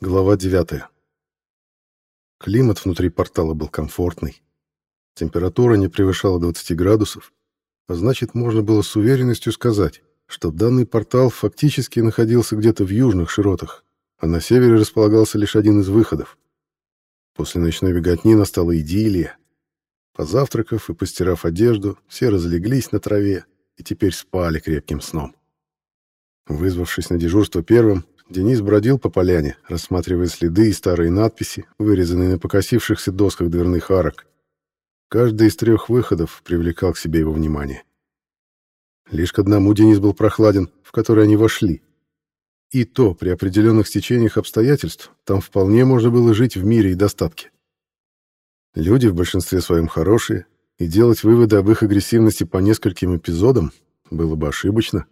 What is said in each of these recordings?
Глава 9. Климат внутри портала был комфортный. Температура не превышала 20 градусов, а значит, можно было с уверенностью сказать, что данный портал фактически находился где-то в южных широтах, а на севере располагался лишь один из выходов. После ночной беготни настала идиллия. Позавтракав и постирав одежду, все разлеглись на траве и теперь спали крепким сном. Вызвавшись на дежурство первым, Денис бродил по поляне, рассматривая следы и старые надписи, вырезанные на покосившихся досках дверных арок. Каждый из трех выходов привлекал к себе его внимание. Лишь к одному Денис был прохладен, в который они вошли. И то, при определенных стечениях обстоятельств, там вполне можно было жить в мире и достатке. Люди в большинстве своем хорошие, и делать выводы об их агрессивности по нескольким эпизодам было бы ошибочно.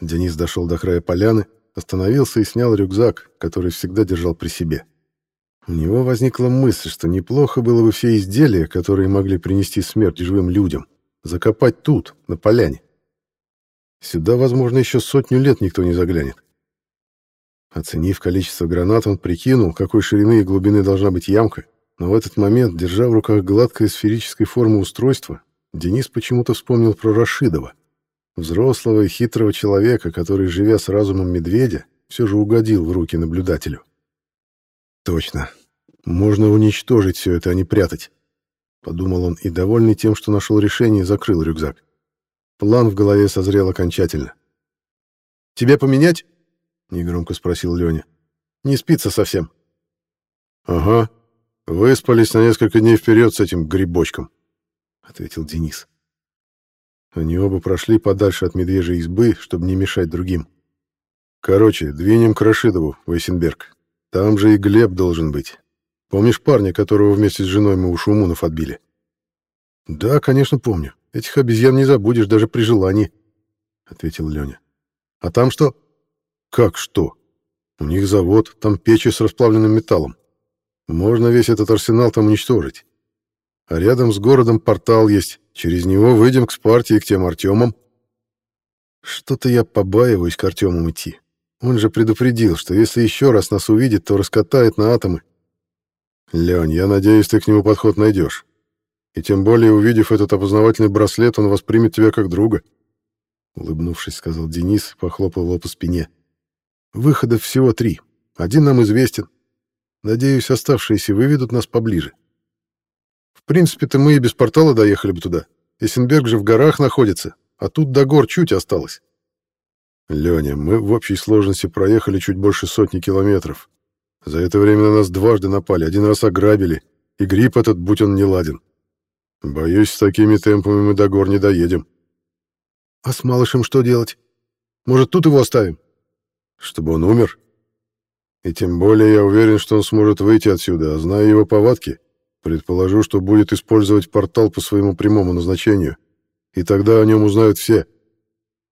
Денис дошел до края поляны, остановился и снял рюкзак, который всегда держал при себе. У него возникла мысль, что неплохо было бы все изделия, которые могли принести смерть живым людям, закопать тут, на поляне. Сюда, возможно, еще сотню лет никто не заглянет. Оценив количество гранат, он прикинул, какой ширины и глубины должна быть ямка, но в этот момент, держа в руках гладкое сферической формы устройство, Денис почему-то вспомнил про Рашидова. Взрослого и хитрого человека, который, живя с разумом медведя, все же угодил в руки наблюдателю. Точно. Можно уничтожить все это, а не прятать. Подумал он и, довольный тем, что нашел решение, закрыл рюкзак. План в голове созрел окончательно. «Тебе поменять?» — негромко спросил Леня. «Не спится совсем». «Ага. Выспались на несколько дней вперед с этим грибочком», — ответил Денис. Они оба прошли подальше от медвежьей избы, чтобы не мешать другим. Короче, двинем к Рашидову, Вейсенберг. Там же и Глеб должен быть. Помнишь парня, которого вместе с женой мы у Шумунов отбили? Да, конечно, помню. Этих обезьян не забудешь даже при желании, ответил Леня. А там что? Как что? У них завод, там печи с расплавленным металлом. Можно весь этот арсенал там уничтожить. А рядом с городом портал есть. Через него выйдем к Спарте и к тем Артемам. Что-то я побаиваюсь к Артемам идти. Он же предупредил, что если еще раз нас увидит, то раскатает на атомы. Лень, я надеюсь, ты к нему подход найдешь. И тем более, увидев этот опознавательный браслет, он воспримет тебя как друга. Улыбнувшись, сказал Денис, похлопал его по спине. Выходов всего три. Один нам известен. Надеюсь, оставшиеся выведут нас поближе. В принципе-то мы и без портала доехали бы туда. Эссенберг же в горах находится, а тут до гор чуть осталось. Леня, мы в общей сложности проехали чуть больше сотни километров. За это время на нас дважды напали, один раз ограбили, и гриб этот, будь он не ладен. Боюсь, с такими темпами мы до гор не доедем. А с малышем что делать? Может, тут его оставим? Чтобы он умер? И тем более я уверен, что он сможет выйти отсюда, а зная его повадки, Предположу, что будет использовать портал по своему прямому назначению, и тогда о нем узнают все.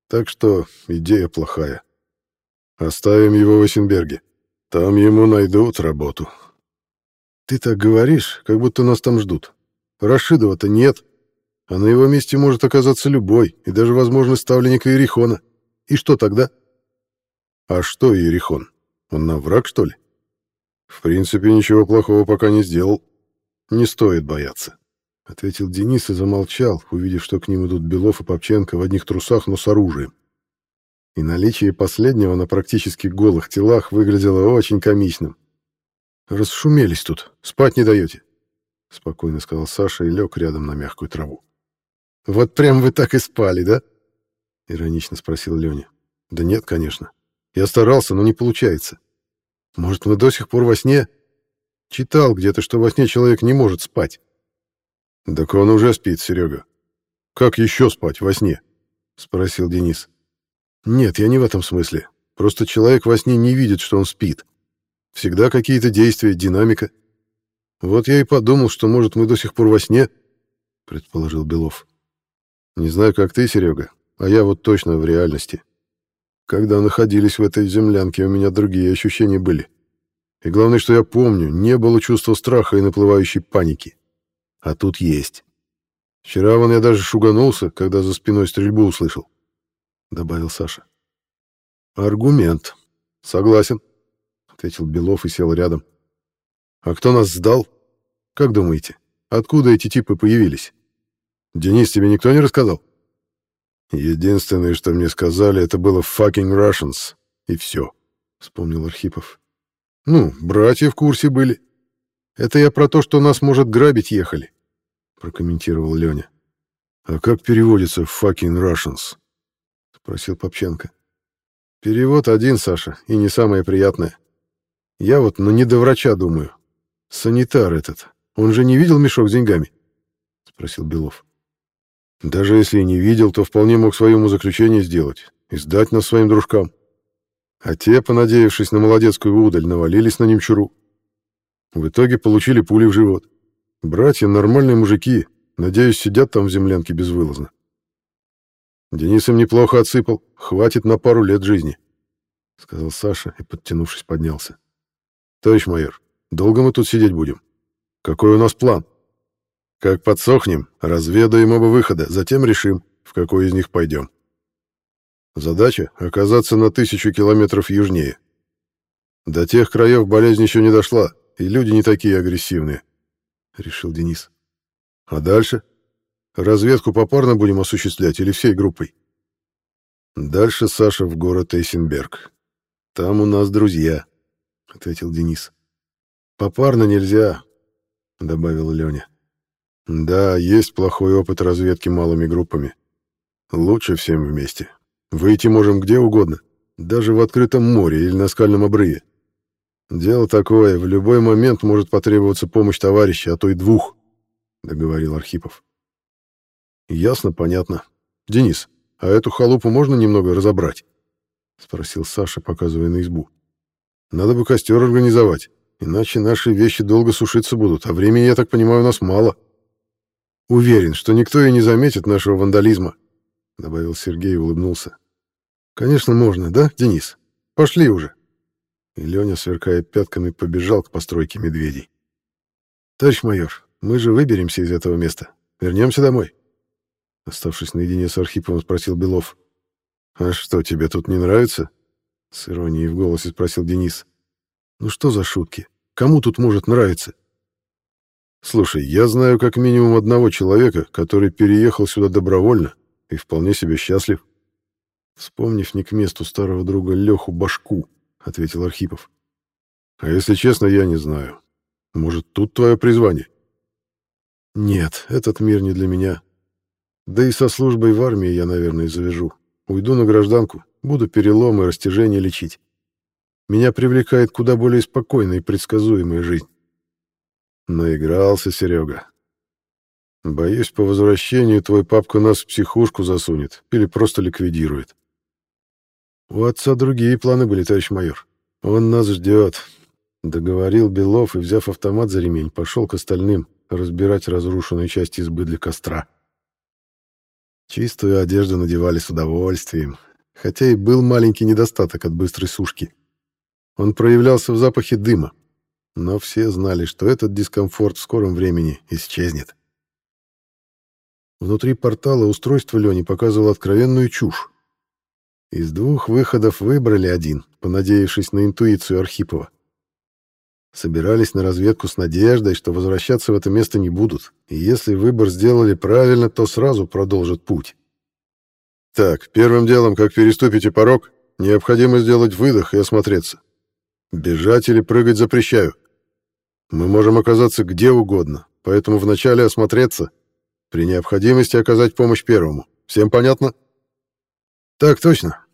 Так что идея плохая. Оставим его в Эссенберге. Там ему найдут работу. Ты так говоришь, как будто нас там ждут. Рашидова-то нет, а на его месте может оказаться любой, и даже, возможно, ставленник Иерихона. И что тогда? А что Иерихон? Он нам враг, что ли? В принципе, ничего плохого пока не сделал. «Не стоит бояться», — ответил Денис и замолчал, увидев, что к ним идут Белов и Попченко в одних трусах, но с оружием. И наличие последнего на практически голых телах выглядело очень комичным. «Расшумелись тут, спать не даете», — спокойно сказал Саша и лег рядом на мягкую траву. «Вот прям вы так и спали, да?» — иронично спросил Леня. «Да нет, конечно. Я старался, но не получается. Может, мы до сих пор во сне?» Читал где-то, что во сне человек не может спать. Так он уже спит, Серега. Как еще спать во сне? Спросил Денис. Нет, я не в этом смысле. Просто человек во сне не видит, что он спит. Всегда какие-то действия, динамика. Вот я и подумал, что, может, мы до сих пор во сне, предположил Белов. Не знаю, как ты, Серега, а я вот точно в реальности. Когда находились в этой землянке, у меня другие ощущения были. И главное, что я помню, не было чувства страха и наплывающей паники. А тут есть. Вчера вон я даже шуганулся, когда за спиной стрельбу услышал, — добавил Саша. Аргумент. Согласен. ответил Белов и сел рядом. А кто нас сдал? Как думаете, откуда эти типы появились? Денис, тебе никто не рассказал? Единственное, что мне сказали, это было fucking Russians, и все, вспомнил Архипов. Ну, братья в курсе были. Это я про то, что нас, может, грабить ехали, прокомментировал Леня. А как переводится fucking Russians? спросил Попченко. Перевод один, Саша, и не самое приятное. Я вот, ну не до врача думаю. Санитар этот, он же не видел мешок с деньгами? Спросил Белов. Даже если и не видел, то вполне мог своему заключение сделать и сдать нас своим дружкам. А те, понадеявшись на молодецкую удаль, навалились на немчуру. В итоге получили пули в живот. Братья нормальные мужики, надеюсь, сидят там в землянке безвылазно. Денис им неплохо отсыпал, хватит на пару лет жизни, — сказал Саша и, подтянувшись, поднялся. — Товарищ майор, долго мы тут сидеть будем? Какой у нас план? Как подсохнем, разведаем оба выхода, затем решим, в какой из них пойдем. Задача — оказаться на тысячу километров южнее. До тех краев болезнь еще не дошла, и люди не такие агрессивные, — решил Денис. А дальше? Разведку попарно будем осуществлять или всей группой? Дальше Саша в город Эйсенберг. Там у нас друзья, — ответил Денис. Попарно нельзя, — добавил Леня. Да, есть плохой опыт разведки малыми группами. Лучше всем вместе. Выйти можем где угодно, даже в открытом море или на скальном обрыве. Дело такое, в любой момент может потребоваться помощь товарища, а то и двух, договорил Архипов. Ясно, понятно. Денис, а эту халупу можно немного разобрать? спросил Саша, показывая на избу. Надо бы костер организовать, иначе наши вещи долго сушиться будут, а времени, я так понимаю, у нас мало. Уверен, что никто и не заметит нашего вандализма, добавил Сергей и улыбнулся. Конечно, можно, да, Денис? Пошли уже. И Леня, сверкая пятками, побежал к постройке медведей. Товарищ майор, мы же выберемся из этого места. Вернемся домой. Оставшись наедине с Архиповым, спросил Белов. «А что, тебе тут не нравится?» С иронией в голосе спросил Денис. «Ну что за шутки? Кому тут может нравиться?» Слушай, я знаю как минимум одного человека, который переехал сюда добровольно и вполне себе счастлив. Вспомнив не к месту старого друга Леху Башку, ответил Архипов. А если честно, я не знаю. Может, тут твое призвание? Нет, этот мир не для меня. Да и со службой в армии я, наверное, завяжу. Уйду на гражданку, буду переломы и растяжения лечить. Меня привлекает куда более спокойная и предсказуемая жизнь. Наигрался Серега. Боюсь, по возвращению твой папка нас в психушку засунет или просто ликвидирует. У отца другие планы были, товарищ майор. Он нас ждет. Договорил Белов и, взяв автомат за ремень, пошел к остальным разбирать разрушенную часть избы для костра. Чистую одежду надевали с удовольствием, хотя и был маленький недостаток от быстрой сушки. Он проявлялся в запахе дыма, но все знали, что этот дискомфорт в скором времени исчезнет. Внутри портала устройство Лени показывало откровенную чушь. Из двух выходов выбрали один, понадеявшись на интуицию Архипова. Собирались на разведку с надеждой, что возвращаться в это место не будут, и если выбор сделали правильно, то сразу продолжат путь. Так, первым делом, как переступите порог, необходимо сделать выдох и осмотреться. Бежать или прыгать запрещаю. Мы можем оказаться где угодно, поэтому вначале осмотреться, при необходимости оказать помощь первому. Всем понятно? Так точно,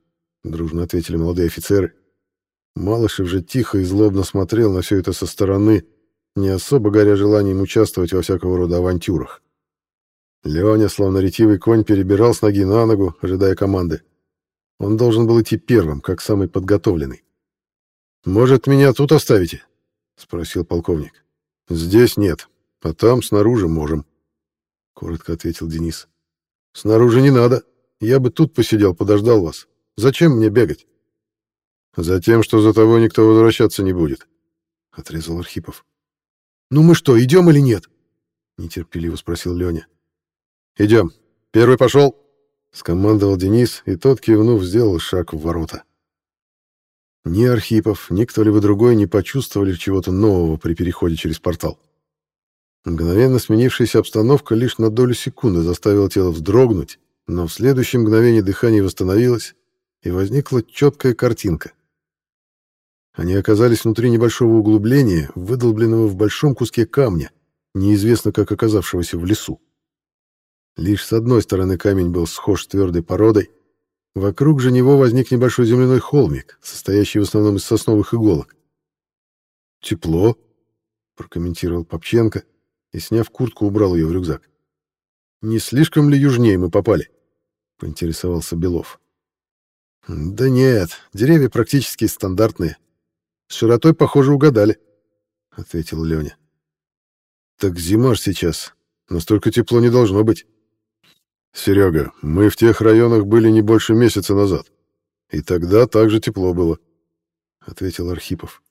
дружно ответили молодые офицеры. Малышев же тихо и злобно смотрел на все это со стороны, не особо горя желанием участвовать во всякого рода авантюрах. Леня, словно ретивый конь, перебирал с ноги на ногу, ожидая команды. Он должен был идти первым, как самый подготовленный. «Может, меня тут оставите?» — спросил полковник. «Здесь нет, а там снаружи можем», — коротко ответил Денис. «Снаружи не надо. Я бы тут посидел, подождал вас. Зачем мне бегать?» «Затем, что за тобой никто возвращаться не будет», — отрезал Архипов. «Ну мы что, идем или нет?» — нетерпеливо спросил Леня. «Идем. Первый пошел!» — скомандовал Денис, и тот, кивнув, сделал шаг в ворота. Ни Архипов, ни кто-либо другой не почувствовали чего-то нового при переходе через портал. Мгновенно сменившаяся обстановка лишь на долю секунды заставила тело вздрогнуть, но в следующее мгновение дыхание восстановилось, и возникла четкая картинка. Они оказались внутри небольшого углубления, выдолбленного в большом куске камня, неизвестно как оказавшегося в лесу. Лишь с одной стороны камень был схож с твердой породой, вокруг же него возник небольшой земляной холмик, состоящий в основном из сосновых иголок. «Тепло», — прокомментировал Попченко и, сняв куртку, убрал ее в рюкзак. «Не слишком ли южнее мы попали?» — поинтересовался Белов. «Да нет, деревья практически стандартные. С широтой, похоже, угадали», — ответил Леня. «Так зима ж сейчас. Настолько тепло не должно быть». «Серега, мы в тех районах были не больше месяца назад. И тогда также тепло было», — ответил Архипов.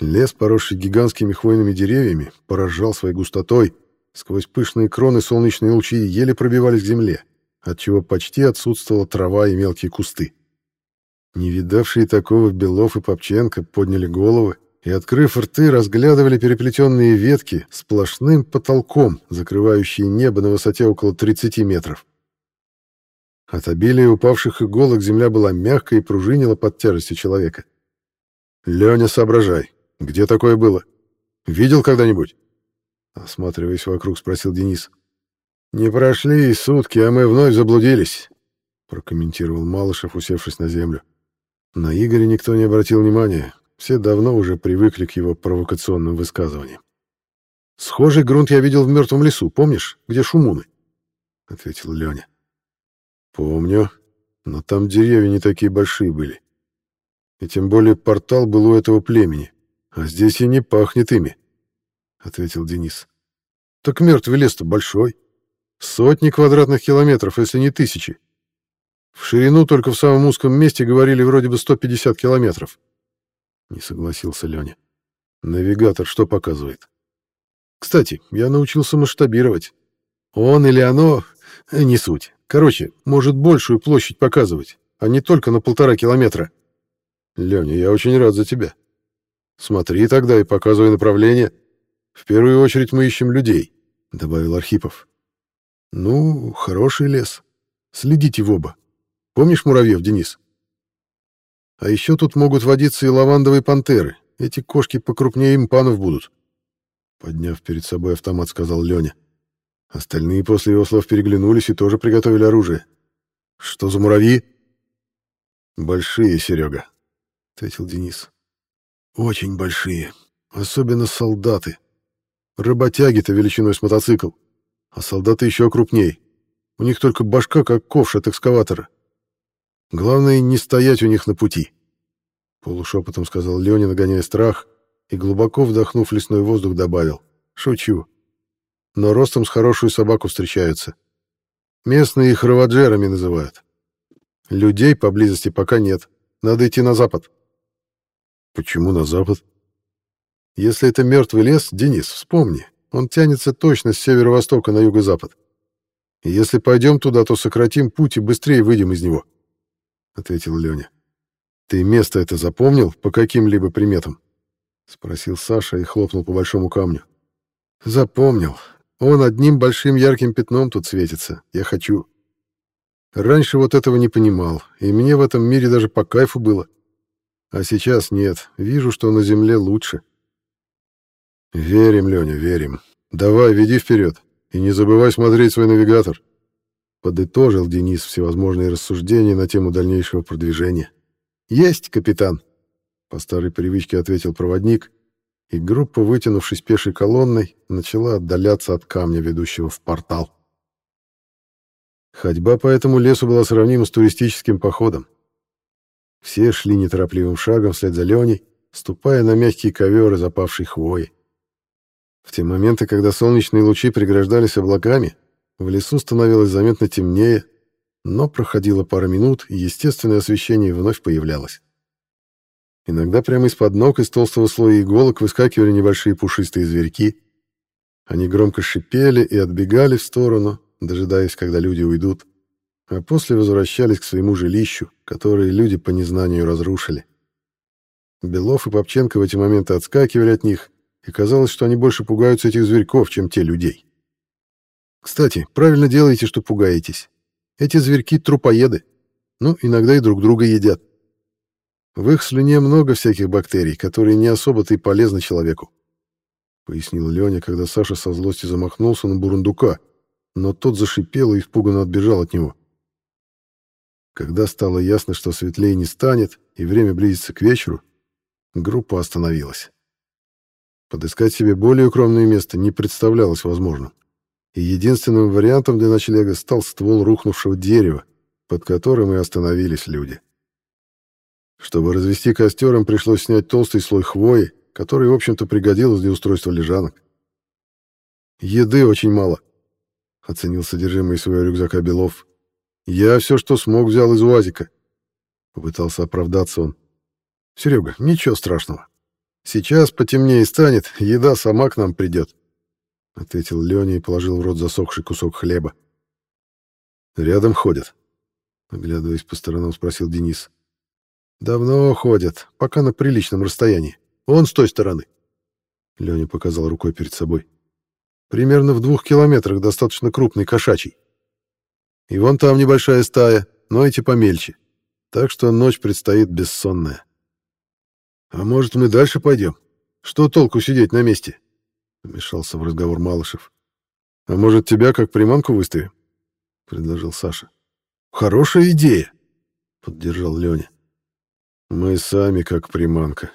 Лес, поросший гигантскими хвойными деревьями, поражал своей густотой. Сквозь пышные кроны солнечные лучи еле пробивались к земле, отчего почти отсутствовала трава и мелкие кусты. Не видавшие такого Белов и Попченко подняли головы и, открыв рты, разглядывали переплетенные ветки сплошным потолком, закрывающие небо на высоте около 30 метров. От обилия упавших иголок земля была мягкой и пружинила под тяжестью человека. «Леня, соображай, где такое было? Видел когда-нибудь?» Осматриваясь вокруг, спросил Денис. «Не прошли и сутки, а мы вновь заблудились», — прокомментировал Малышев, усевшись на землю. На Игоря никто не обратил внимания, все давно уже привыкли к его провокационным высказываниям. «Схожий грунт я видел в мертвом лесу, помнишь, где шумуны?» — ответил Леня. «Помню, но там деревья не такие большие были. И тем более портал был у этого племени, а здесь и не пахнет ими», — ответил Денис. «Так мертвый лес-то большой. Сотни квадратных километров, если не тысячи. В ширину только в самом узком месте говорили вроде бы 150 километров. Не согласился Леня. Навигатор что показывает? Кстати, я научился масштабировать. Он или оно, не суть. Короче, может большую площадь показывать, а не только на полтора километра. Леня, я очень рад за тебя. Смотри тогда и показывай направление. В первую очередь мы ищем людей, добавил Архипов. Ну, хороший лес. Следите в оба. Помнишь муравьев, Денис? А еще тут могут водиться и лавандовые пантеры. Эти кошки покрупнее импанов будут. Подняв перед собой автомат, сказал Леня. Остальные после его слов переглянулись и тоже приготовили оружие. Что за муравьи? Большие, Серега, ответил Денис. Очень большие. Особенно солдаты. Работяги-то величиной с мотоцикл. А солдаты еще крупней. У них только башка, как ковш от экскаватора. Главное, не стоять у них на пути. Полушепотом сказал Леня, нагоняя страх, и, глубоко вдохнув лесной воздух, добавил. Шучу. Но ростом с хорошую собаку встречаются. Местные их раваджерами называют. Людей поблизости пока нет. Надо идти на запад. Почему на запад? Если это мертвый лес, Денис, вспомни, он тянется точно с северо-востока на юго-запад. И если пойдем туда, то сократим путь и быстрее выйдем из него. — ответил Леня. «Ты место это запомнил по каким-либо приметам?» — спросил Саша и хлопнул по большому камню. «Запомнил. Он одним большим ярким пятном тут светится. Я хочу...» Раньше вот этого не понимал, и мне в этом мире даже по кайфу было. А сейчас нет, вижу, что на земле лучше. Верим, Леня, верим. Давай, веди вперед, и не забывай смотреть свой навигатор. Подытожил Денис всевозможные рассуждения на тему дальнейшего продвижения. «Есть, капитан!» По старой привычке ответил проводник, и группа, вытянувшись пешей колонной, начала отдаляться от камня, ведущего в портал. Ходьба по этому лесу была сравнима с туристическим походом. Все шли неторопливым шагом вслед за Леней, ступая на мягкие коверы запавшей хвои. В те моменты, когда солнечные лучи преграждались облаками, в лесу становилось заметно темнее, но проходило пара минут, и естественное освещение вновь появлялось. Иногда прямо из-под ног из толстого слоя иголок выскакивали небольшие пушистые зверьки. Они громко шипели и отбегали в сторону, дожидаясь, когда люди уйдут, а после возвращались к своему жилищу, которое люди по незнанию разрушили. Белов и Попченко в эти моменты отскакивали от них, и казалось, что они больше пугаются этих зверьков, чем те людей. Кстати, правильно делаете, что пугаетесь. Эти зверьки — трупоеды. Ну, иногда и друг друга едят. В их слюне много всяких бактерий, которые не особо-то и полезны человеку. Пояснил Леня, когда Саша со злости замахнулся на бурундука, но тот зашипел и испуганно отбежал от него. Когда стало ясно, что светлее не станет и время близится к вечеру, группа остановилась. Подыскать себе более укромное место не представлялось возможным и единственным вариантом для ночлега стал ствол рухнувшего дерева, под которым и остановились люди. Чтобы развести костер, им пришлось снять толстый слой хвои, который, в общем-то, пригодилось для устройства лежанок. «Еды очень мало», — оценил содержимое своего рюкзака Белов. «Я все, что смог, взял из УАЗика». Попытался оправдаться он. «Серега, ничего страшного. Сейчас потемнее станет, еда сама к нам придет. — ответил Леня и положил в рот засохший кусок хлеба. «Рядом ходят?» — оглядываясь по сторонам, спросил Денис. «Давно ходят, пока на приличном расстоянии. Он с той стороны». Леня показал рукой перед собой. «Примерно в двух километрах достаточно крупный кошачий. И вон там небольшая стая, но эти помельче. Так что ночь предстоит бессонная. А может, мы дальше пойдем? Что толку сидеть на месте?» Вмешался в разговор Малышев. «А может, тебя как приманку выставим?» — предложил Саша. «Хорошая идея!» — поддержал Леня. «Мы сами как приманка.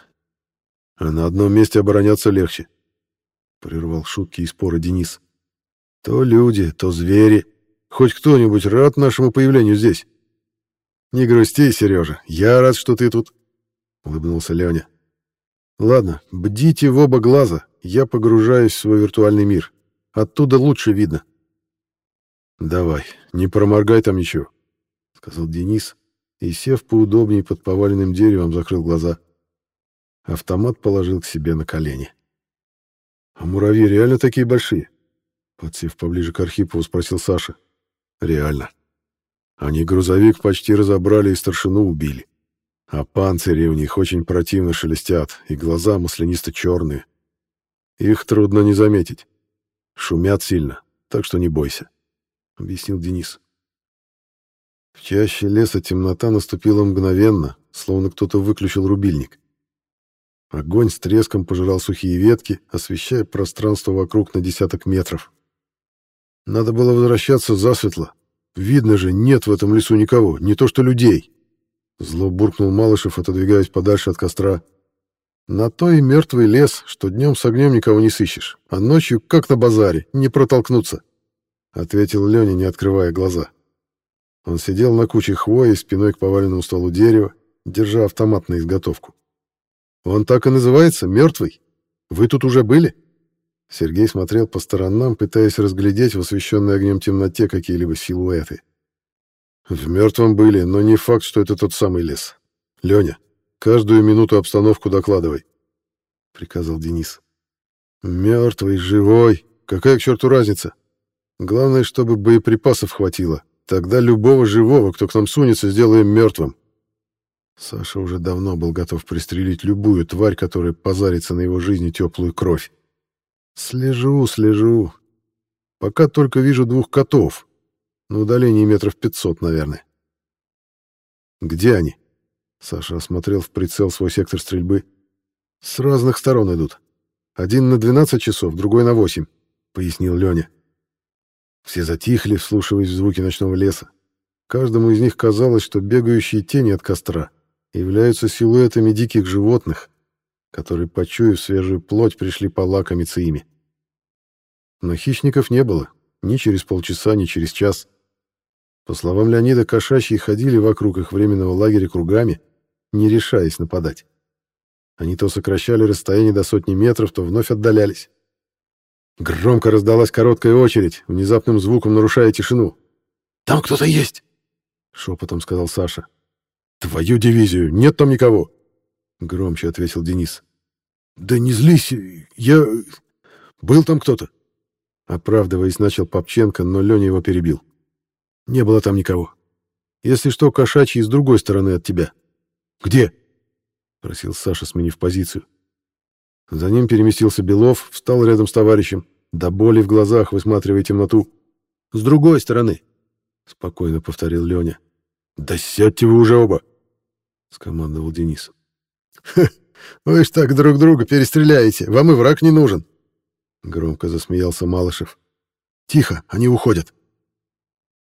А на одном месте обороняться легче», — прервал шутки и споры Денис. «То люди, то звери. Хоть кто-нибудь рад нашему появлению здесь?» «Не грусти, Сережа, я рад, что ты тут», — улыбнулся Леня. «Ладно, бдите в оба глаза, я погружаюсь в свой виртуальный мир. Оттуда лучше видно. «Давай, не проморгай там ничего», — сказал Денис, и, сев поудобнее под поваленным деревом, закрыл глаза. Автомат положил к себе на колени. «А муравьи реально такие большие?» Подсев поближе к Архипову, спросил Саша. «Реально. Они грузовик почти разобрали и старшину убили. А панцири у них очень противно шелестят, и глаза маслянисто-черные. Их трудно не заметить. Шумят сильно, так что не бойся, — объяснил Денис. В чаще леса темнота наступила мгновенно, словно кто-то выключил рубильник. Огонь с треском пожирал сухие ветки, освещая пространство вокруг на десяток метров. Надо было возвращаться засветло. Видно же, нет в этом лесу никого, не то что людей. Зло буркнул Малышев, отодвигаясь подальше от костра. На то и мертвый лес, что днем с огнем никого не сыщешь, а ночью, как на базаре, не протолкнуться, — ответил Леня, не открывая глаза. Он сидел на куче хвои, спиной к поваленному столу дерева, держа автомат на изготовку. «Он так и называется? Мертвый? Вы тут уже были?» Сергей смотрел по сторонам, пытаясь разглядеть в освещенной огнем темноте какие-либо силуэты. «В мертвом были, но не факт, что это тот самый лес. Леня, Каждую минуту обстановку докладывай, — приказал Денис. Мертвый, живой, какая к черту разница? Главное, чтобы боеприпасов хватило. Тогда любого живого, кто к нам сунется, сделаем мертвым. Саша уже давно был готов пристрелить любую тварь, которая позарится на его жизни теплую кровь. Слежу, слежу. Пока только вижу двух котов. На удалении метров пятьсот, наверное. Где они? Саша осмотрел в прицел свой сектор стрельбы. «С разных сторон идут. Один на 12 часов, другой на 8», — пояснил Леня. Все затихли, вслушиваясь в звуки ночного леса. Каждому из них казалось, что бегающие тени от костра являются силуэтами диких животных, которые, почуяв свежую плоть, пришли полакомиться ими. Но хищников не было ни через полчаса, ни через час. По словам Леонида, кошачьи ходили вокруг их временного лагеря кругами, не решаясь нападать. Они то сокращали расстояние до сотни метров, то вновь отдалялись. Громко раздалась короткая очередь, внезапным звуком нарушая тишину. «Там кто-то есть!» — шепотом сказал Саша. «Твою дивизию! Нет там никого!» — громче ответил Денис. «Да не злись! Я... Был там кто-то!» Оправдываясь, начал Попченко, но Леня его перебил. «Не было там никого. Если что, кошачий с другой стороны от тебя. «Где?» — просил Саша, сменив позицию. За ним переместился Белов, встал рядом с товарищем, до боли в глазах, высматривая темноту. «С другой стороны», — спокойно повторил Леня. «Да сядьте вы уже оба!» — скомандовал Денис. «Вы ж так друг друга перестреляете, вам и враг не нужен!» Громко засмеялся Малышев. «Тихо, они уходят!»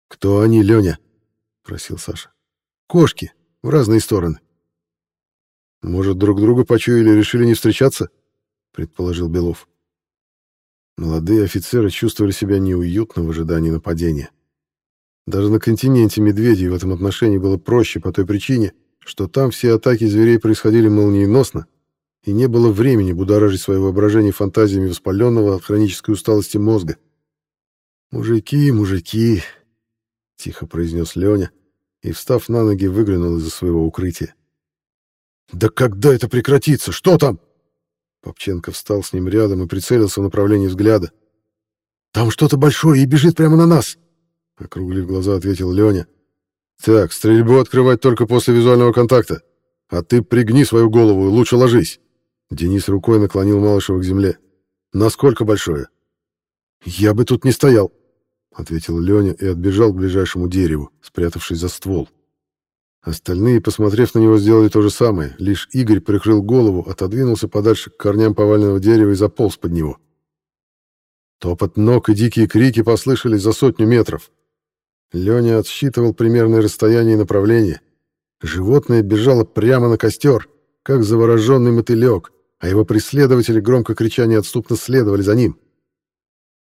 «Кто они, Леня?» — просил Саша. «Кошки, в разные стороны». «Может, друг друга почуяли и решили не встречаться?» — предположил Белов. Молодые офицеры чувствовали себя неуютно в ожидании нападения. Даже на континенте медведей в этом отношении было проще по той причине, что там все атаки зверей происходили молниеносно, и не было времени будоражить свое воображение фантазиями воспаленного от хронической усталости мозга. «Мужики, мужики!» — тихо произнес Леня и, встав на ноги, выглянул из-за своего укрытия. «Да когда это прекратится? Что там?» Попченко встал с ним рядом и прицелился в направлении взгляда. «Там что-то большое и бежит прямо на нас!» Округлив глаза, ответил Леня. «Так, стрельбу открывать только после визуального контакта. А ты пригни свою голову и лучше ложись». Денис рукой наклонил Малышева к земле. «Насколько большое?» «Я бы тут не стоял», — ответил Леня и отбежал к ближайшему дереву, спрятавшись за ствол. Остальные, посмотрев на него, сделали то же самое. Лишь Игорь прикрыл голову, отодвинулся подальше к корням поваленного дерева и заполз под него. Топот ног и дикие крики послышались за сотню метров. Леня отсчитывал примерное расстояние и направление. Животное бежало прямо на костер, как завороженный мотылек, а его преследователи, громко крича, неотступно следовали за ним.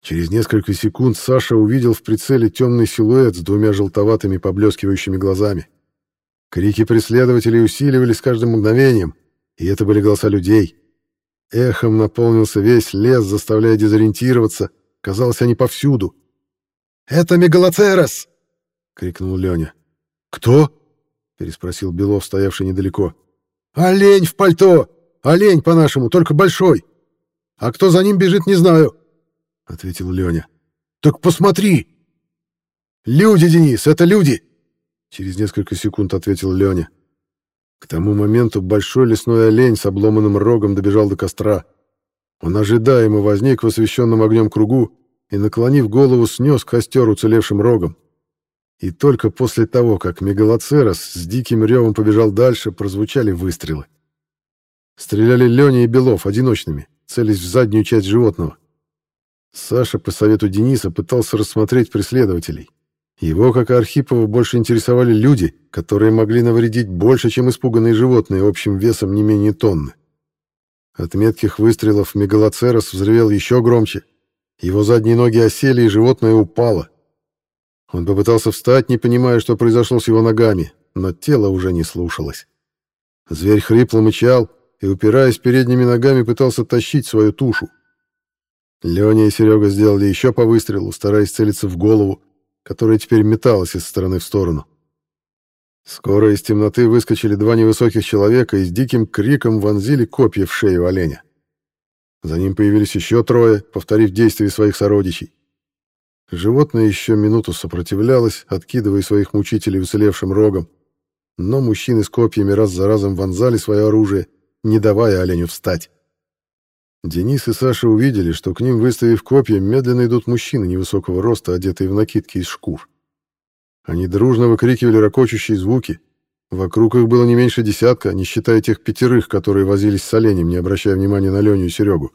Через несколько секунд Саша увидел в прицеле темный силуэт с двумя желтоватыми поблескивающими глазами. Крики преследователей усиливались с каждым мгновением, и это были голоса людей. Эхом наполнился весь лес, заставляя дезориентироваться. Казалось, они повсюду. «Это Мегалоцерос!» — крикнул Леня. «Кто?» — переспросил Белов, стоявший недалеко. «Олень в пальто! Олень, по-нашему, только большой! А кто за ним бежит, не знаю!» — ответил Леня. «Так посмотри!» «Люди, Денис, это люди!» Через несколько секунд ответил Леня. К тому моменту большой лесной олень с обломанным рогом добежал до костра. Он ожидаемо возник в освещенном огнем кругу и, наклонив голову, снес костер уцелевшим рогом. И только после того, как мегалоцерос с диким ревом побежал дальше, прозвучали выстрелы. Стреляли Леня и Белов одиночными, целясь в заднюю часть животного. Саша по совету Дениса пытался рассмотреть преследователей. Его, как и Архипова, больше интересовали люди, которые могли навредить больше, чем испуганные животные общим весом не менее тонны. От метких выстрелов мегалоцерос взревел еще громче. Его задние ноги осели, и животное упало. Он попытался встать, не понимая, что произошло с его ногами, но тело уже не слушалось. Зверь хрипло мычал и, упираясь передними ногами, пытался тащить свою тушу. Леня и Серега сделали еще по выстрелу, стараясь целиться в голову, которая теперь металась из стороны в сторону. Скоро из темноты выскочили два невысоких человека и с диким криком вонзили копья в шею оленя. За ним появились еще трое, повторив действия своих сородичей. Животное еще минуту сопротивлялось, откидывая своих мучителей уцелевшим рогом, но мужчины с копьями раз за разом вонзали свое оружие, не давая оленю встать. Денис и Саша увидели, что к ним, выставив копья, медленно идут мужчины невысокого роста, одетые в накидки из шкур. Они дружно выкрикивали ракочущие звуки. Вокруг их было не меньше десятка, не считая тех пятерых, которые возились с оленем, не обращая внимания на Леню и Серегу.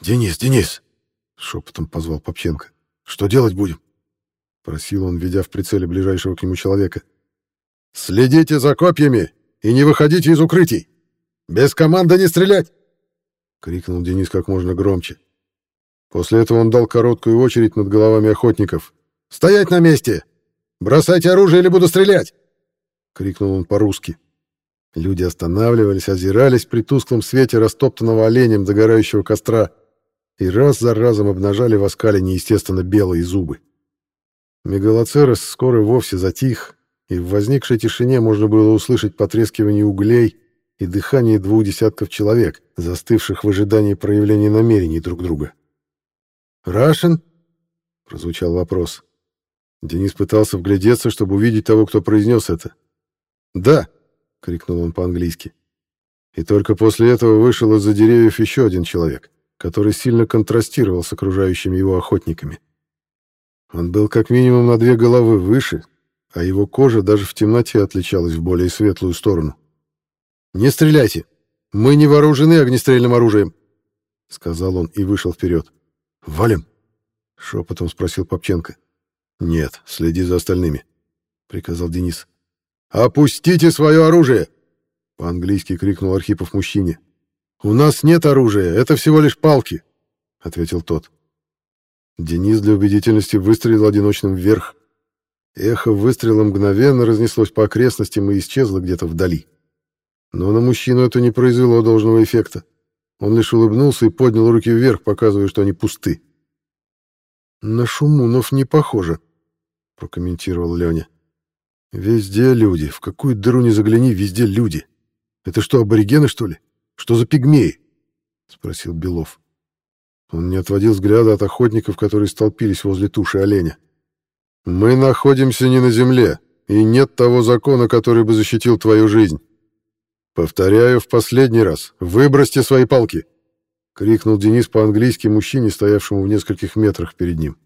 «Денис, Денис!» — шепотом позвал Попченко. «Что делать будем?» — просил он, ведя в прицеле ближайшего к нему человека. «Следите за копьями и не выходите из укрытий! Без команды не стрелять!» — крикнул Денис как можно громче. После этого он дал короткую очередь над головами охотников. «Стоять на месте! Бросайте оружие или буду стрелять!» — крикнул он по-русски. Люди останавливались, озирались при тусклом свете растоптанного оленем догорающего костра и раз за разом обнажали в оскале неестественно белые зубы. Мегалоцерос скоро вовсе затих, и в возникшей тишине можно было услышать потрескивание углей и дыхание двух десятков человек, застывших в ожидании проявления намерений друг друга. «Рашен?» — прозвучал вопрос. Денис пытался вглядеться, чтобы увидеть того, кто произнес это. «Да!» — крикнул он по-английски. И только после этого вышел из-за деревьев еще один человек, который сильно контрастировал с окружающими его охотниками. Он был как минимум на две головы выше, а его кожа даже в темноте отличалась в более светлую сторону. «Не стреляйте! Мы не вооружены огнестрельным оружием!» — сказал он и вышел вперед. «Валим?» — шепотом спросил Попченко. «Нет, следи за остальными», — приказал Денис. «Опустите свое оружие!» — по-английски крикнул Архипов мужчине. «У нас нет оружия, это всего лишь палки», — ответил тот. Денис для убедительности выстрелил одиночным вверх. Эхо выстрела мгновенно разнеслось по окрестностям и исчезло где-то вдали. Но на мужчину это не произвело должного эффекта. Он лишь улыбнулся и поднял руки вверх, показывая, что они пусты. «На шумунов не похоже», — прокомментировал Леня. «Везде люди. В какую дыру ни загляни, везде люди. Это что, аборигены, что ли? Что за пигмеи?» — спросил Белов. Он не отводил взгляда от охотников, которые столпились возле туши оленя. «Мы находимся не на земле, и нет того закона, который бы защитил твою жизнь. Повторяю в последний раз, выбросьте свои палки!» — крикнул Денис по-английски мужчине, стоявшему в нескольких метрах перед ним.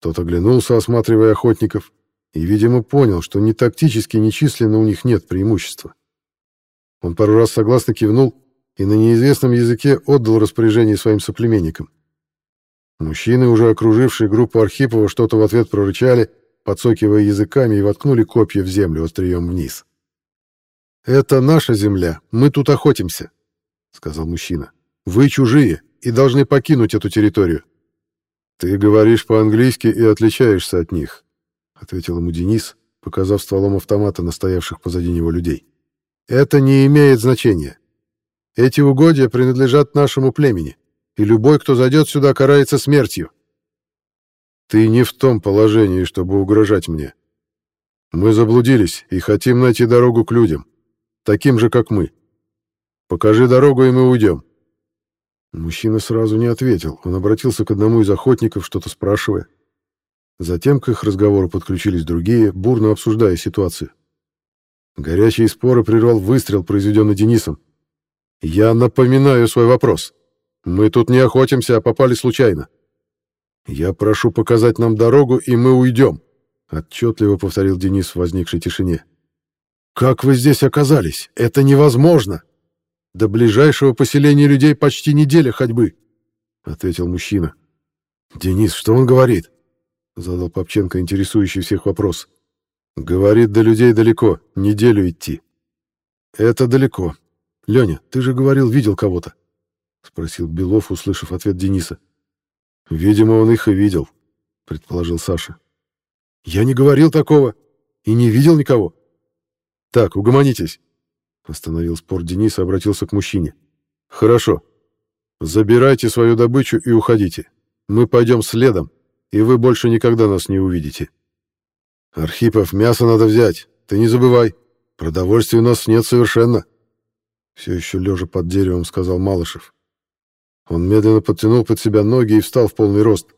Тот оглянулся, осматривая охотников, и, видимо, понял, что ни тактически, ни численно у них нет преимущества. Он пару раз согласно кивнул и на неизвестном языке отдал распоряжение своим соплеменникам. Мужчины, уже окружившие группу Архипова, что-то в ответ прорычали, подсокивая языками и воткнули копья в землю острием вниз. «Это наша земля, мы тут охотимся», — сказал мужчина. «Вы чужие и должны покинуть эту территорию». «Ты говоришь по-английски и отличаешься от них», — ответил ему Денис, показав стволом автомата настоявших позади него людей. Это не имеет значения. Эти угодья принадлежат нашему племени, и любой, кто зайдет сюда, карается смертью. Ты не в том положении, чтобы угрожать мне. Мы заблудились и хотим найти дорогу к людям, таким же, как мы. Покажи дорогу, и мы уйдем. Мужчина сразу не ответил. Он обратился к одному из охотников, что-то спрашивая. Затем к их разговору подключились другие, бурно обсуждая ситуацию. Горячие споры прервал выстрел, произведенный Денисом. «Я напоминаю свой вопрос. Мы тут не охотимся, а попали случайно. Я прошу показать нам дорогу, и мы уйдем», — отчетливо повторил Денис в возникшей тишине. «Как вы здесь оказались? Это невозможно! До ближайшего поселения людей почти неделя ходьбы», — ответил мужчина. «Денис, что он говорит?» — задал Попченко интересующий всех вопрос. Говорит, до людей далеко, неделю идти. Это далеко. Леня, ты же говорил, видел кого-то? Спросил Белов, услышав ответ Дениса. Видимо, он их и видел, предположил Саша. Я не говорил такого и не видел никого. Так, угомонитесь. Остановил спор Денис и обратился к мужчине. Хорошо. Забирайте свою добычу и уходите. Мы пойдем следом, и вы больше никогда нас не увидите. «Архипов, мясо надо взять. Ты не забывай. Продовольствия у нас нет совершенно». Все еще лежа под деревом, сказал Малышев. Он медленно подтянул под себя ноги и встал в полный рост.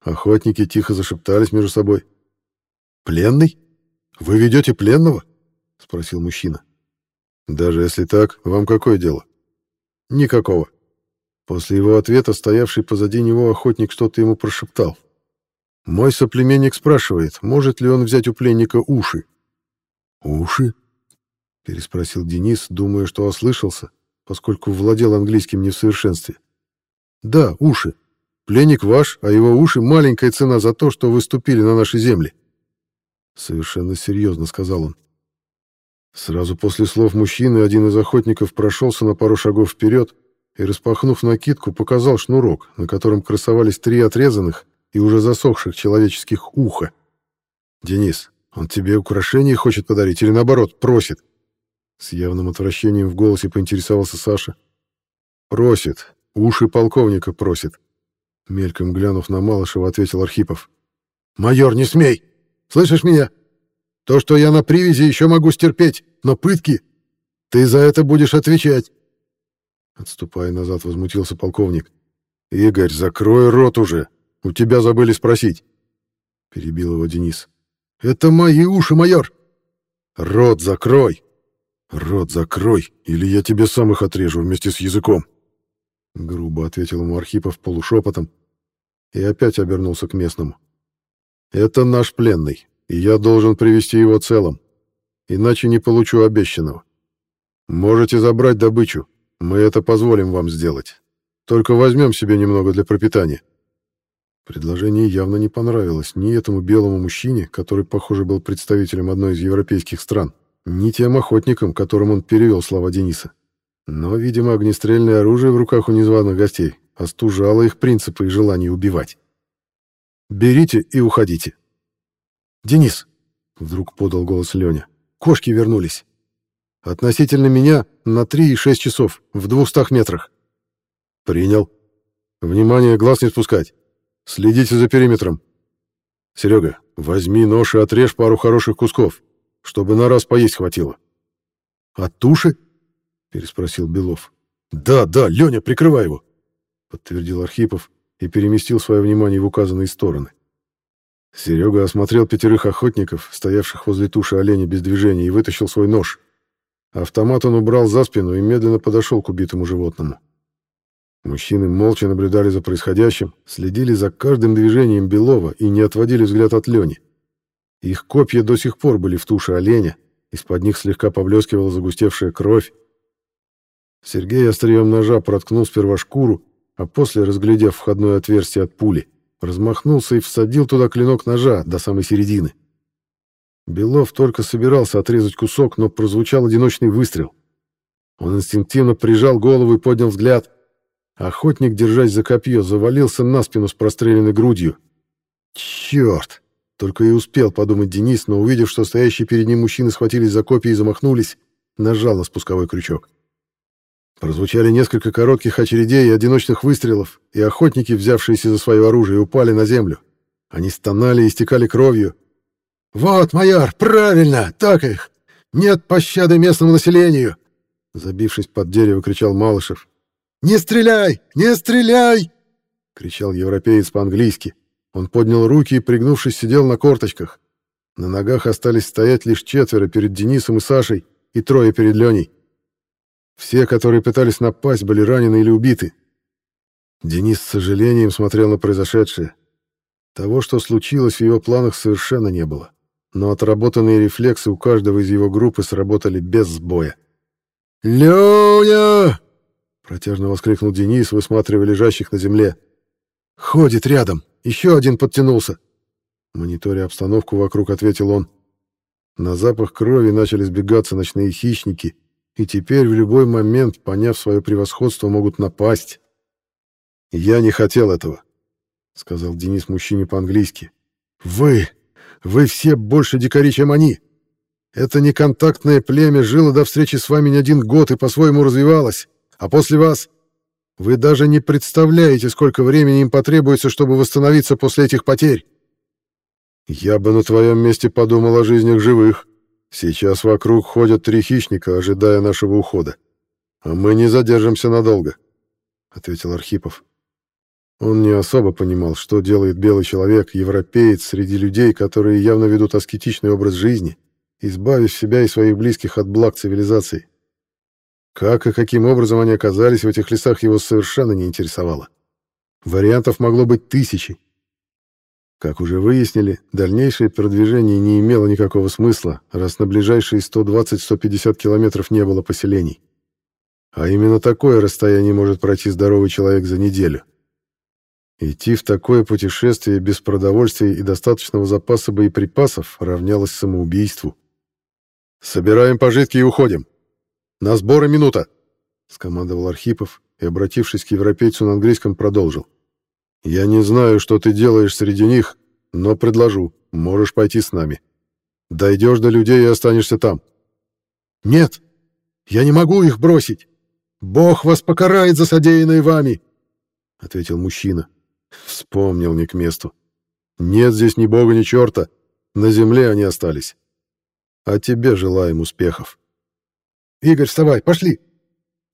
Охотники тихо зашептались между собой. «Пленный? Вы ведете пленного?» — спросил мужчина. «Даже если так, вам какое дело?» «Никакого». После его ответа стоявший позади него охотник что-то ему прошептал. Мой соплеменник спрашивает, может ли он взять у пленника уши. «Уши?» — переспросил Денис, думая, что ослышался, поскольку владел английским не в совершенстве. «Да, уши. Пленник ваш, а его уши — маленькая цена за то, что вы ступили на наши земли». Совершенно серьезно сказал он. Сразу после слов мужчины один из охотников прошелся на пару шагов вперед и, распахнув накидку, показал шнурок, на котором красовались три отрезанных, и уже засохших человеческих уха. «Денис, он тебе украшение хочет подарить или, наоборот, просит?» С явным отвращением в голосе поинтересовался Саша. «Просит. Уши полковника просит». Мельком глянув на Малышева, ответил Архипов. «Майор, не смей! Слышишь меня? То, что я на привязи, еще могу стерпеть, но пытки... Ты за это будешь отвечать!» Отступая назад, возмутился полковник. «Игорь, закрой рот уже!» У тебя забыли спросить. Перебил его Денис. Это мои уши, майор. Рот закрой. «Рот закрой, или я тебе сам их отрежу вместе с языком!» Грубо ответил ему Архипов полушепотом и опять обернулся к местному. «Это наш пленный, и я должен привести его целым, иначе не получу обещанного. Можете забрать добычу, мы это позволим вам сделать. Только возьмем себе немного для пропитания». Предложение явно не понравилось ни этому белому мужчине, который, похоже, был представителем одной из европейских стран, ни тем охотникам, которым он перевел слова Дениса. Но, видимо, огнестрельное оружие в руках у незваных гостей остужало их принципы и желание убивать. «Берите и уходите». «Денис», — вдруг подал голос Леня, — «кошки вернулись. Относительно меня на 3 и 6 часов, в двухстах метрах». «Принял. Внимание, глаз не спускать. Следите за периметром. Серега, возьми нож и отрежь пару хороших кусков чтобы на раз поесть хватило. «От туши?» — переспросил Белов. «Да, да, Леня, прикрывай его!» — подтвердил Архипов и переместил свое внимание в указанные стороны. Серега осмотрел пятерых охотников, стоявших возле туши оленя без движения, и вытащил свой нож. Автомат он убрал за спину и медленно подошел к убитому животному. Мужчины молча наблюдали за происходящим, следили за каждым движением Белова и не отводили взгляд от Лени. Их копья до сих пор были в туше оленя, из-под них слегка поблескивала загустевшая кровь. Сергей острием ножа проткнул сперва шкуру, а после, разглядев входное отверстие от пули, размахнулся и всадил туда клинок ножа до самой середины. Белов только собирался отрезать кусок, но прозвучал одиночный выстрел. Он инстинктивно прижал голову и поднял взгляд. Охотник, держась за копье, завалился на спину с простреленной грудью. «Черт!» Только и успел подумать Денис, но увидев, что стоящие перед ним мужчины схватились за копья и замахнулись, нажал на спусковой крючок. Прозвучали несколько коротких очередей и одиночных выстрелов, и охотники, взявшиеся за свое оружие, упали на землю. Они стонали и истекали кровью. «Вот, майор, правильно! Так их! Нет пощады местному населению!» Забившись под дерево, кричал Малышев. «Не стреляй! Не стреляй!» — кричал европеец по-английски. Он поднял руки и, пригнувшись, сидел на корточках. На ногах остались стоять лишь четверо перед Денисом и Сашей и трое перед Леней. Все, которые пытались напасть, были ранены или убиты. Денис с сожалением смотрел на произошедшее. Того, что случилось, в его планах совершенно не было. Но отработанные рефлексы у каждого из его группы сработали без сбоя. «Леня!» — протяжно воскликнул Денис, высматривая лежащих на земле. «Ходит рядом!» Еще один подтянулся. Мониторя обстановку вокруг, ответил он. На запах крови начали сбегаться ночные хищники, и теперь в любой момент, поняв свое превосходство, могут напасть. «Я не хотел этого», — сказал Денис мужчине по-английски. «Вы! Вы все больше дикари, чем они! Это неконтактное племя жило до встречи с вами не один год и по-своему развивалось, а после вас вы даже не представляете, сколько времени им потребуется, чтобы восстановиться после этих потерь. Я бы на твоем месте подумал о жизнях живых. Сейчас вокруг ходят три хищника, ожидая нашего ухода. А мы не задержимся надолго, — ответил Архипов. Он не особо понимал, что делает белый человек, европеец, среди людей, которые явно ведут аскетичный образ жизни, избавив себя и своих близких от благ цивилизации. Как и каким образом они оказались в этих лесах, его совершенно не интересовало. Вариантов могло быть тысячи. Как уже выяснили, дальнейшее продвижение не имело никакого смысла, раз на ближайшие 120-150 километров не было поселений. А именно такое расстояние может пройти здоровый человек за неделю. Идти в такое путешествие без продовольствия и достаточного запаса боеприпасов равнялось самоубийству. «Собираем пожитки и уходим», «На сборы минута!» — скомандовал Архипов и, обратившись к европейцу на английском, продолжил. «Я не знаю, что ты делаешь среди них, но предложу, можешь пойти с нами. Дойдешь до людей и останешься там». «Нет, я не могу их бросить. Бог вас покарает за содеянное вами!» — ответил мужчина. Вспомнил не к месту. «Нет здесь ни бога, ни черта. На земле они остались. А тебе желаем успехов». «Игорь, вставай, пошли!»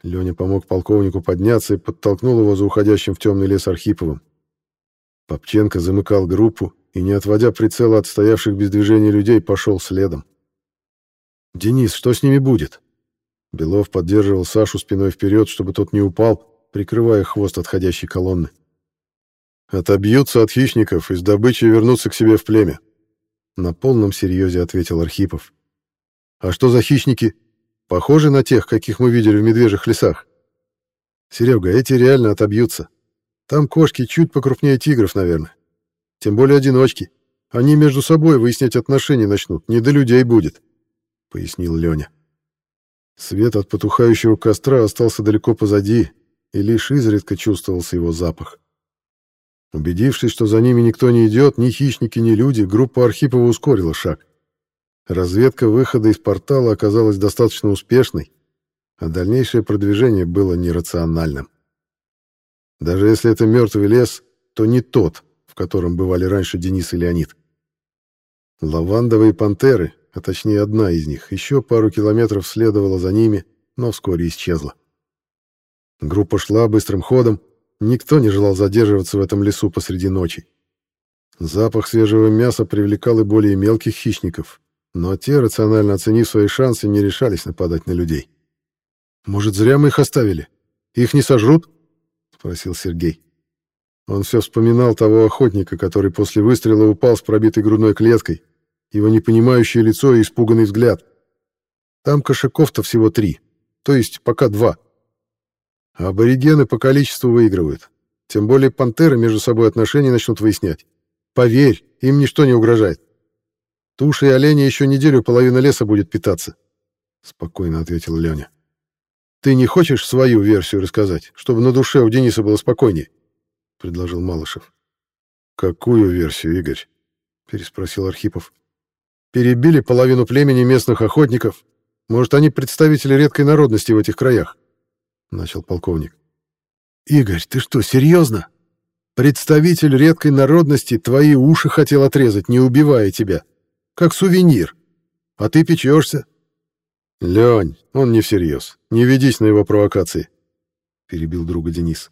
Леня помог полковнику подняться и подтолкнул его за уходящим в темный лес Архиповым. Попченко замыкал группу и, не отводя прицела от стоявших без движения людей, пошел следом. «Денис, что с ними будет? Белов поддерживал Сашу спиной вперед, чтобы тот не упал, прикрывая хвост отходящей колонны. «Отобьются от хищников и с добычей вернутся к себе в племя», — на полном серьезе ответил Архипов. «А что за хищники? Похожи на тех, каких мы видели в медвежьих лесах?» «Серега, эти реально отобьются. Там кошки чуть покрупнее тигров, наверное. Тем более одиночки. Они между собой выяснять отношения начнут, не до людей будет», — пояснил Леня. Свет от потухающего костра остался далеко позади, и лишь изредка чувствовался его запах. Убедившись, что за ними никто не идет, ни хищники, ни люди, группа Архипова ускорила шаг. Разведка выхода из портала оказалась достаточно успешной, а дальнейшее продвижение было нерациональным. Даже если это мертвый лес, то не тот, в котором бывали раньше Денис и Леонид. Лавандовые пантеры, а точнее одна из них, еще пару километров следовала за ними, но вскоре исчезла. Группа шла быстрым ходом, никто не желал задерживаться в этом лесу посреди ночи. Запах свежего мяса привлекал и более мелких хищников, но те, рационально оценив свои шансы, не решались нападать на людей. «Может, зря мы их оставили? Их не сожрут?» — спросил Сергей. Он все вспоминал того охотника, который после выстрела упал с пробитой грудной клеткой, его непонимающее лицо и испуганный взгляд. Там кошаков-то всего три, то есть пока два. А аборигены по количеству выигрывают. Тем более пантеры между собой отношения начнут выяснять. Поверь, им ничто не угрожает. Туши и оленя еще неделю половина леса будет питаться, — спокойно ответил Леня. Ты не хочешь свою версию рассказать, чтобы на душе у Дениса было спокойнее? — предложил Малышев. «Какую версию, Игорь?» — переспросил Архипов. Перебили половину племени местных охотников. Может, они представители редкой народности в этих краях?» — начал полковник. «Игорь, ты что, серьезно? Представитель редкой народности твои уши хотел отрезать, не убивая тебя. Как сувенир. А ты печешься». «Лень, он не всерьез. Не ведись на его провокации», — перебил друга Денис.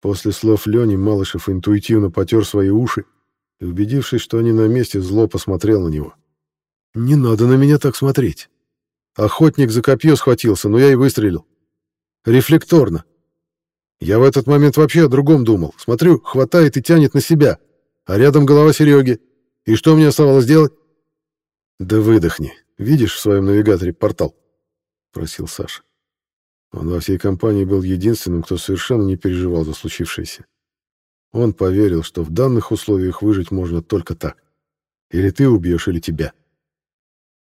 После слов Лени Малышев интуитивно потер свои уши и, убедившись, что они на месте, зло посмотрел на него. Не надо на меня так смотреть. Охотник за копье схватился, но я и выстрелил. Рефлекторно. Я в этот момент вообще о другом думал. Смотрю, хватает и тянет на себя. А рядом голова Сереги. И что мне оставалось делать? Да выдохни. Видишь в своем навигаторе портал? Просил Саша. Он во всей компании был единственным, кто совершенно не переживал за случившееся. Он поверил, что в данных условиях выжить можно только так. Или ты убьешь, или тебя.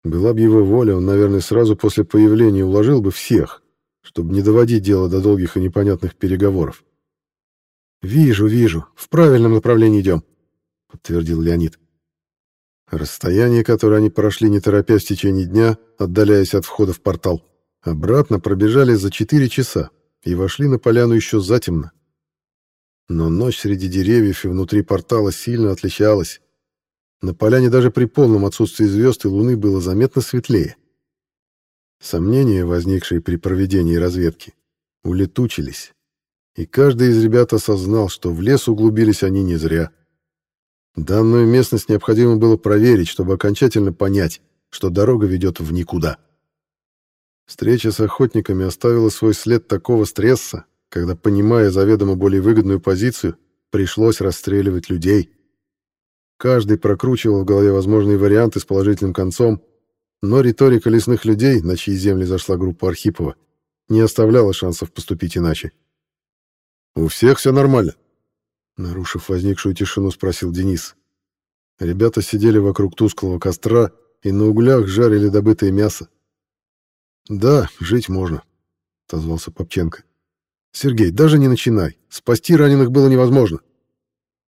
Была бы его воля, он, наверное, сразу после появления уложил бы всех, чтобы не доводить дело до долгих и непонятных переговоров. «Вижу, вижу. В правильном направлении идем», — подтвердил Леонид. Расстояние, которое они прошли, не торопясь в течение дня, отдаляясь от входа в портал, обратно пробежали за четыре часа и вошли на поляну еще затемно. Но ночь среди деревьев и внутри портала сильно отличалась. На поляне даже при полном отсутствии звезд и луны было заметно светлее. Сомнения, возникшие при проведении разведки, улетучились, и каждый из ребят осознал, что в лес углубились они не зря. Данную местность необходимо было проверить, чтобы окончательно понять, что дорога ведет в никуда. Встреча с охотниками оставила свой след такого стресса, когда, понимая заведомо более выгодную позицию, пришлось расстреливать людей. Каждый прокручивал в голове возможные варианты с положительным концом, но риторика лесных людей, на чьи земли зашла группа Архипова, не оставляла шансов поступить иначе. «У всех все нормально?» Нарушив возникшую тишину, спросил Денис. Ребята сидели вокруг тусклого костра и на углях жарили добытое мясо. «Да, жить можно», — отозвался Попченко. «Сергей, даже не начинай. Спасти раненых было невозможно.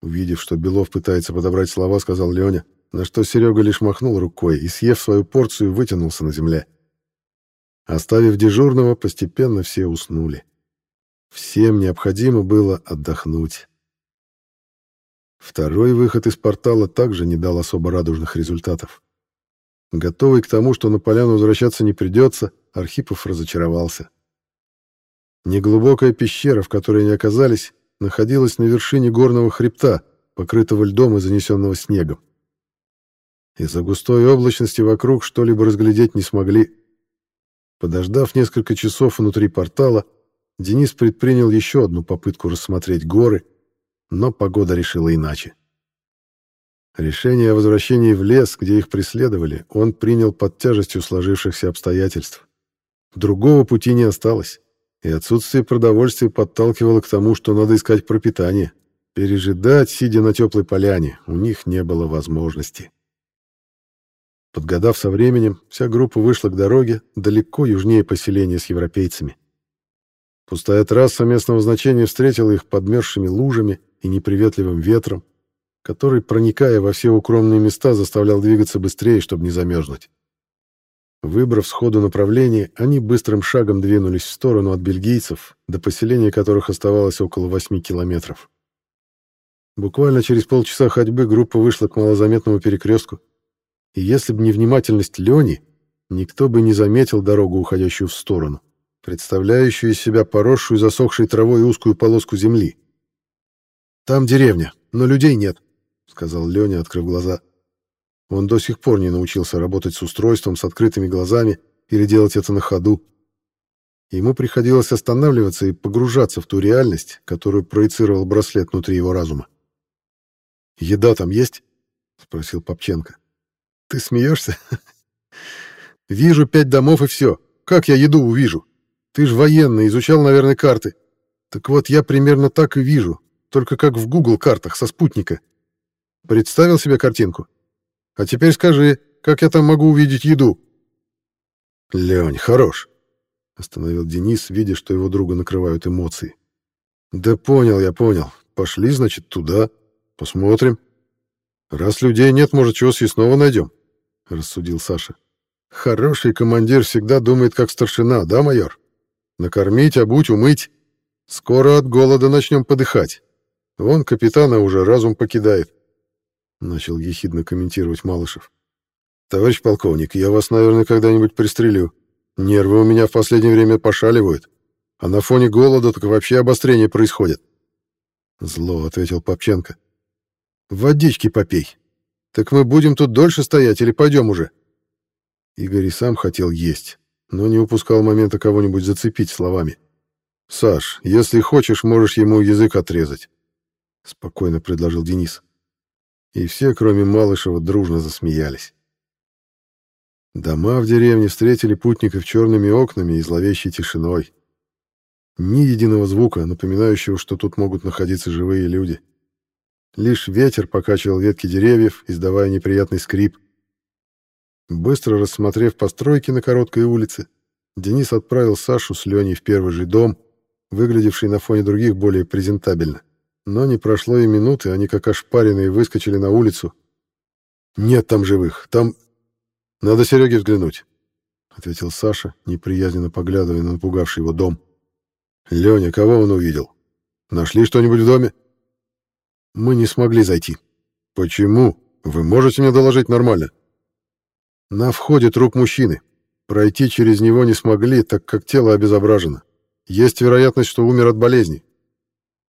Увидев, что Белов пытается подобрать слова, сказал Леня, на что Серега лишь махнул рукой и, съев свою порцию, вытянулся на земле. Оставив дежурного, постепенно все уснули. Всем необходимо было отдохнуть. Второй выход из портала также не дал особо радужных результатов. Готовый к тому, что на поляну возвращаться не придется, Архипов разочаровался. Неглубокая пещера, в которой они оказались, находилась на вершине горного хребта, покрытого льдом и занесенного снегом. Из-за густой облачности вокруг что-либо разглядеть не смогли. Подождав несколько часов внутри портала, Денис предпринял еще одну попытку рассмотреть горы, но погода решила иначе. Решение о возвращении в лес, где их преследовали, он принял под тяжестью сложившихся обстоятельств. Другого пути не осталось, и отсутствие продовольствия подталкивало к тому, что надо искать пропитание. Пережидать, сидя на теплой поляне, у них не было возможности. Подгадав со временем, вся группа вышла к дороге далеко южнее поселения с европейцами. Пустая трасса местного значения встретила их подмерзшими лужами и неприветливым ветром, который, проникая во все укромные места, заставлял двигаться быстрее, чтобы не замерзнуть. Выбрав сходу направление, они быстрым шагом двинулись в сторону от бельгийцев, до поселения которых оставалось около 8 километров. Буквально через полчаса ходьбы группа вышла к малозаметному перекрестку, и если бы не внимательность Лени, никто бы не заметил дорогу, уходящую в сторону представляющую из себя поросшую засохшей травой узкую полоску земли. «Там деревня, но людей нет», — сказал Леня, открыв глаза. Он до сих пор не научился работать с устройством с открытыми глазами или делать это на ходу. Ему приходилось останавливаться и погружаться в ту реальность, которую проецировал браслет внутри его разума. «Еда там есть?» — спросил Попченко. «Ты смеешься?» «Вижу пять домов и все. Как я еду увижу?» Ты ж военный, изучал, наверное, карты. Так вот, я примерно так и вижу, только как в Google картах со спутника. Представил себе картинку? А теперь скажи, как я там могу увидеть еду? Лень, хорош. Остановил Денис, видя, что его друга накрывают эмоции. Да понял я, понял. Пошли, значит, туда. Посмотрим. Раз людей нет, может, чего съестного найдем? Рассудил Саша. Хороший командир всегда думает как старшина, да, майор? Накормить, обуть, умыть. Скоро от голода начнем подыхать. Вон капитана уже разум покидает. Начал ехидно комментировать Малышев. Товарищ полковник, я вас, наверное, когда-нибудь пристрелю. Нервы у меня в последнее время пошаливают. А на фоне голода так вообще обострение происходит. Зло ответил Попченко. Водички попей. Так мы будем тут дольше стоять или пойдем уже? Игорь и сам хотел есть, но не упускал момента кого-нибудь зацепить словами. «Саш, если хочешь, можешь ему язык отрезать», — спокойно предложил Денис. И все, кроме Малышева, дружно засмеялись. Дома в деревне встретили путников черными окнами и зловещей тишиной. Ни единого звука, напоминающего, что тут могут находиться живые люди. Лишь ветер покачивал ветки деревьев, издавая неприятный скрип — Быстро рассмотрев постройки на короткой улице, Денис отправил Сашу с Леней в первый же дом, выглядевший на фоне других более презентабельно. Но не прошло и минуты, они как ошпаренные выскочили на улицу. «Нет там живых, там... Надо Сереге взглянуть», — ответил Саша, неприязненно поглядывая на напугавший его дом. «Леня, кого он увидел? Нашли что-нибудь в доме?» «Мы не смогли зайти». «Почему? Вы можете мне доложить нормально?» На входе труп мужчины. Пройти через него не смогли, так как тело обезображено. Есть вероятность, что умер от болезни.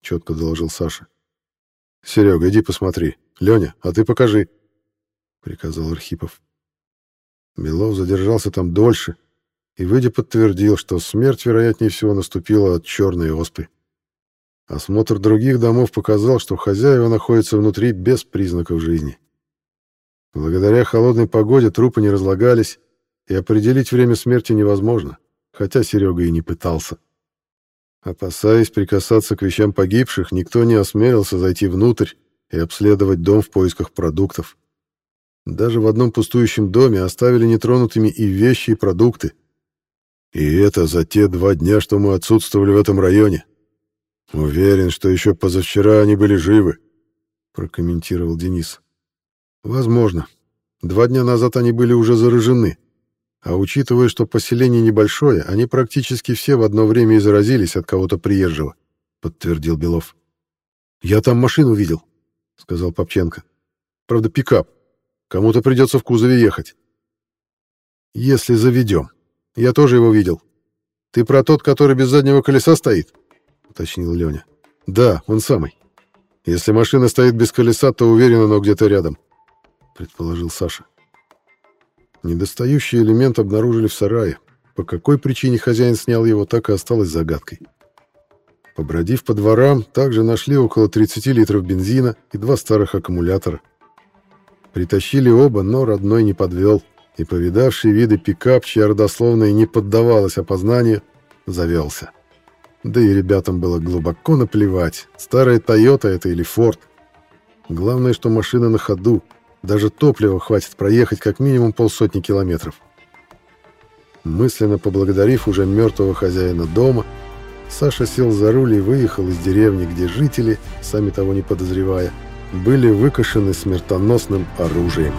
Четко доложил Саша. Серега, иди посмотри. Леня, а ты покажи. Приказал Архипов. Белов задержался там дольше и, выйдя, подтвердил, что смерть, вероятнее всего, наступила от черной оспы. Осмотр других домов показал, что хозяева находятся внутри без признаков жизни. Благодаря холодной погоде трупы не разлагались, и определить время смерти невозможно, хотя Серега и не пытался. Опасаясь прикасаться к вещам погибших, никто не осмелился зайти внутрь и обследовать дом в поисках продуктов. Даже в одном пустующем доме оставили нетронутыми и вещи, и продукты. И это за те два дня, что мы отсутствовали в этом районе. Уверен, что еще позавчера они были живы, прокомментировал Денис. Возможно. Два дня назад они были уже заражены. А учитывая, что поселение небольшое, они практически все в одно время и заразились от кого-то приезжего, подтвердил Белов. Я там машину видел, сказал Попченко. Правда, пикап. Кому-то придется в кузове ехать. Если заведем. Я тоже его видел. Ты про тот, который без заднего колеса стоит? уточнил Леня. Да, он самый. Если машина стоит без колеса, то уверен, оно где-то рядом предположил Саша. Недостающий элемент обнаружили в сарае. По какой причине хозяин снял его, так и осталось загадкой. Побродив по дворам, также нашли около 30 литров бензина и два старых аккумулятора. Притащили оба, но родной не подвел, и повидавший виды пикап, чья родословная не поддавалась опознанию, завелся. Да и ребятам было глубоко наплевать, старая «Тойота» это или «Форд». Главное, что машина на ходу, даже топлива хватит проехать как минимум полсотни километров. Мысленно поблагодарив уже мертвого хозяина дома, Саша сел за руль и выехал из деревни, где жители, сами того не подозревая, были выкошены смертоносным оружием.